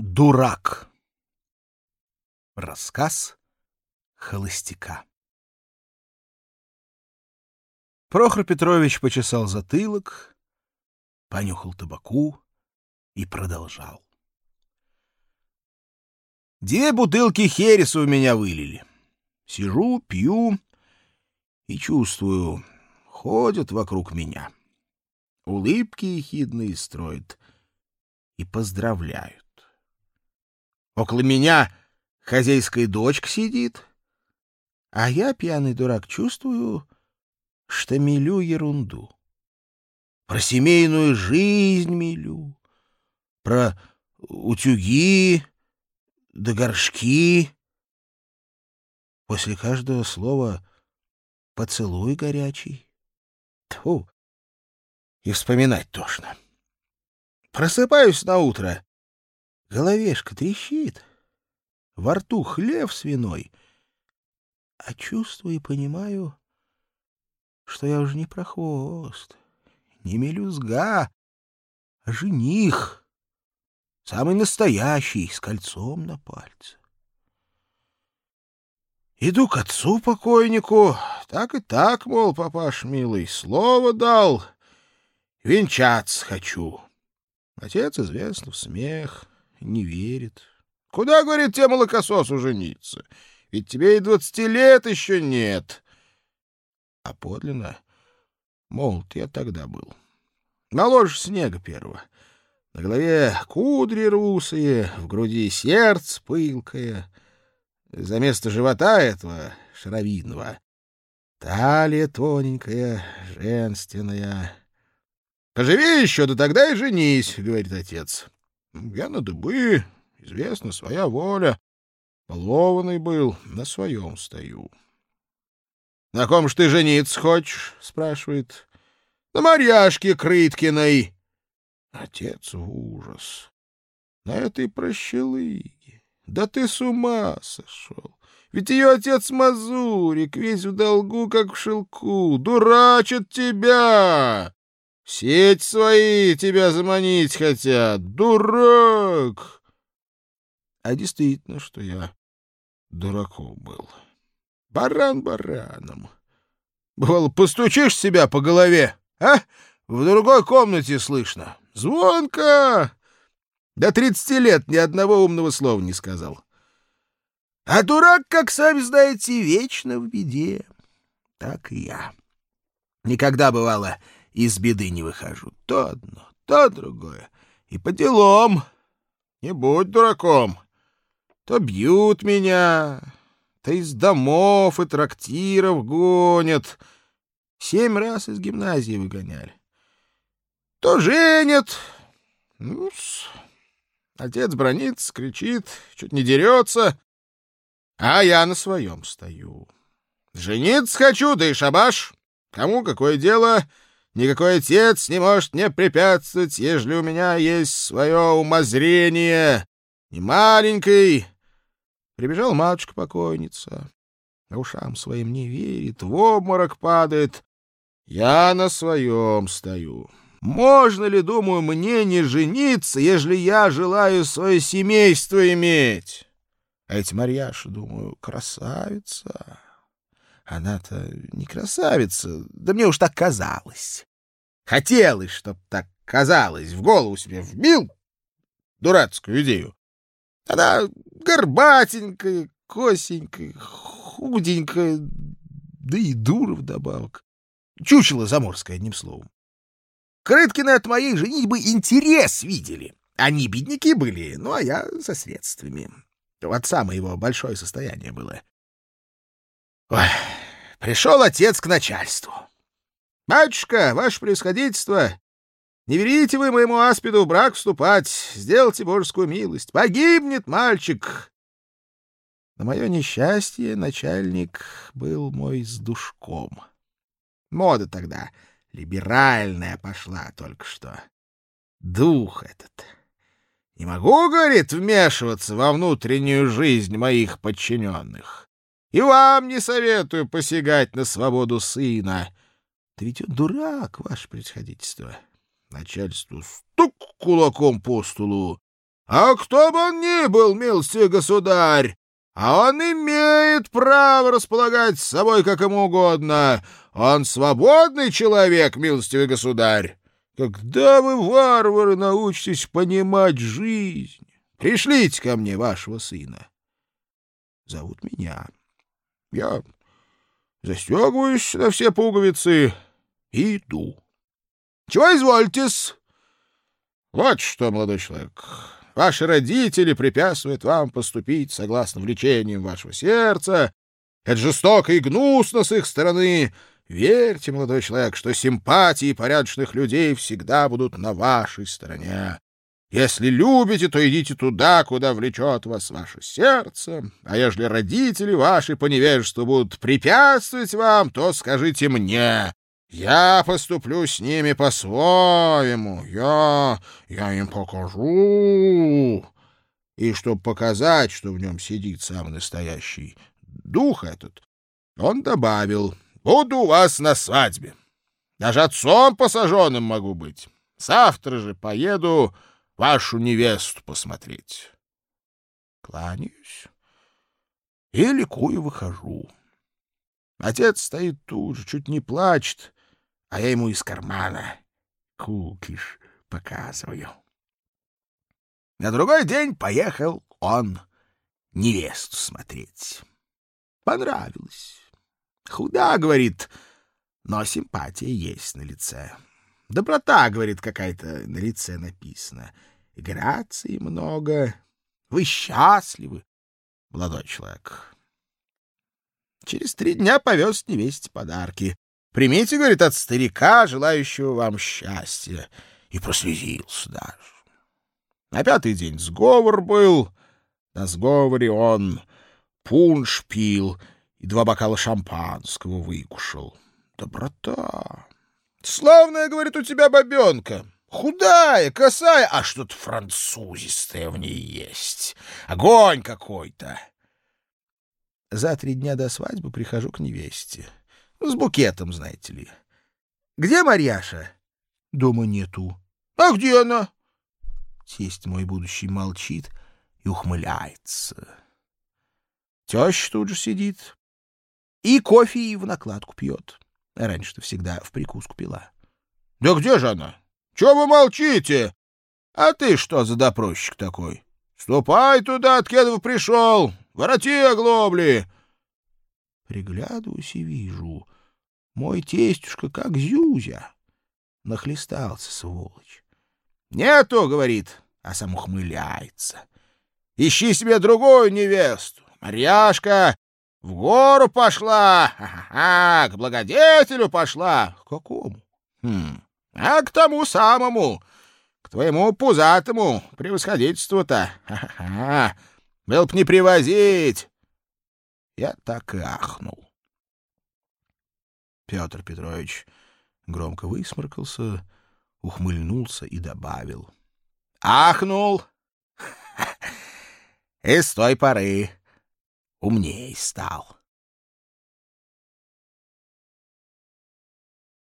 Дурак. Рассказ холостяка. Прохор Петрович почесал затылок, понюхал табаку и продолжал. Две бутылки хереса у меня вылили. Сижу, пью и чувствую, ходят вокруг меня. Улыбки ехидные строят и поздравляют. Около меня хозяйская дочка сидит, а я, пьяный дурак, чувствую, что милю ерунду. Про семейную жизнь милю, про утюги да горшки. После каждого слова поцелуй горячий. Тьфу, и вспоминать тошно. Просыпаюсь на утро, головешка трещит, во рту хлеб свиной, а чувствую и понимаю, что я уже не прохвост, не мелюзга, а жених, самый настоящий, с кольцом на пальце. Иду к отцу покойнику, так и так, мол, папаш милый, слово дал, венчаться хочу. Отец, известно, в смех, не верит. Куда, говорит, тебе молокососу жениться? Ведь тебе и двадцати лет еще нет. А подлинно, молод я тогда был. Моложе снега первого. На голове кудри русые, в груди сердце пылкое. За место живота этого шаровидного талия тоненькая, женственная. Поживи еще, да тогда и женись, — говорит отец. Я на дыбы, известно, своя воля. Полованный был, на своем стою. — На ком ж ты жениться хочешь? — спрашивает. — На Марьяшке Крыткиной. Отец в ужас. На этой прощелыге. Да ты с ума сошел. Ведь ее отец Мазурик, весь в долгу, как в шелку, дурачит тебя. Сеть свои тебя заманить хотят, дурак! А действительно, что я дураком был. Баран бараном. Бывало, постучишь себя по голове, а? В другой комнате слышно. Звонко! До тридцати лет ни одного умного слова не сказал. А дурак, как сами знаете, вечно в беде. Так и я. Никогда, бывало, из беды не выхожу. То одно, то другое. И по делам. Не будь дураком. То бьют меня, то из домов и трактиров гонят. Семь раз из гимназии выгоняли. То женят. ну -с. Отец бронится, кричит, чуть не дерется. А я на своем стою. Жениться хочу, да и шабаш. Кому какое дело... Никакой отец не может мне препятствовать, ежели у меня есть свое умозрение. Не маленький. Прибежал матушка-покойница. А ушам своим не верит, в обморок падает. Я на своем стою. Можно ли, думаю, мне не жениться, ежели я желаю свое семейство иметь? А эти Марьяша, думаю, красавица. Она-то не красавица, да мне уж так казалось. Хотелось, чтоб так казалось, в голову себе вбил дурацкую идею. Она горбатенькая, косенькая, худенькая, да и дура вдобавок. Чучело заморское, одним словом. Крыткины от моей женитьбы интерес видели. Они бедняки были, ну, а я со средствами. У отца моего большое состояние было. Ой, пришел отец к начальству. «Батюшка, ваше происходительство, не верите вы моему аспиду в брак вступать, сделайте божескую милость, погибнет мальчик!» На мое несчастье начальник был мой с душком. Мода тогда либеральная пошла только что. Дух этот. Не могу, говорит, вмешиваться во внутреннюю жизнь моих подчиненных. И вам не советую посягать на свободу сына. Да ведь он дурак, ваше происходительство. Начальство стук кулаком по столу. А кто бы он ни был, милостивый государь, а он имеет право располагать с собой как ему угодно. Он свободный человек, милостивый государь. Когда вы, варвары, научитесь понимать жизнь? Пришлите ко мне вашего сына. Зовут меня. Я застегиваюсь на все пуговицы иду. Чего извольтесь? Вот что, молодой человек, ваши родители препятствуют вам поступить согласно влечениям вашего сердца. Это жестоко и гнусно с их стороны. Верьте, молодой человек, что симпатии порядочных людей всегда будут на вашей стороне. Если любите, то идите туда, куда влечет вас ваше сердце, а ежели родители ваши по невежеству будут препятствовать вам, то скажите мне, я поступлю с ними по-своему, я, я им покажу. И чтобы показать, что в нем сидит самый настоящий дух этот, он добавил, буду у вас на свадьбе. Даже отцом посаженным могу быть. Завтра же поеду вашу невесту посмотреть. Кланяюсь и ликую выхожу. Отец стоит тут же, чуть не плачет, а я ему из кармана кукиш показываю. На другой день поехал он невесту смотреть. Понравилось. Худа, говорит, но симпатия есть на лице. Доброта, говорит, какая-то на лице написана. Грации много. Вы счастливы, молодой человек. Через три дня повез невесте подарки. Примите, говорит, от старика, желающего вам счастья. И прослезился даже. На пятый день сговор был. На сговоре он пунш пил и два бокала шампанского выкушал. Доброта. Славная, говорит, у тебя бабенка. Худая, косая, а что-то французистое в ней есть. Огонь какой-то. За три дня до свадьбы прихожу к невесте. С букетом, знаете ли. Где Марьяша? Дома нету. А где она? Тесть мой будущий молчит и ухмыляется. Теща тут же сидит. И кофе и в накладку пьет. Раньше-то всегда в прикуску пила. — Да где же она? Чего вы молчите? А ты что за допросчик такой? Ступай туда, откуда пришел. Вороти оглобли. Приглядываюсь и вижу. Мой тестюшка как зюзя. Нахлестался, сволочь. Нету, говорит, а сам ухмыляется. Ищи себе другую невесту. Марьяшка в гору пошла, ха-ха-ха, к благодетелю пошла. К какому? Хм, а к тому самому, к твоему пузатому превосходительству-то. Был б не привозить. Я так и ахнул. Петр Петрович громко высморкался, ухмыльнулся и добавил. Ахнул! И с той поры умней стал.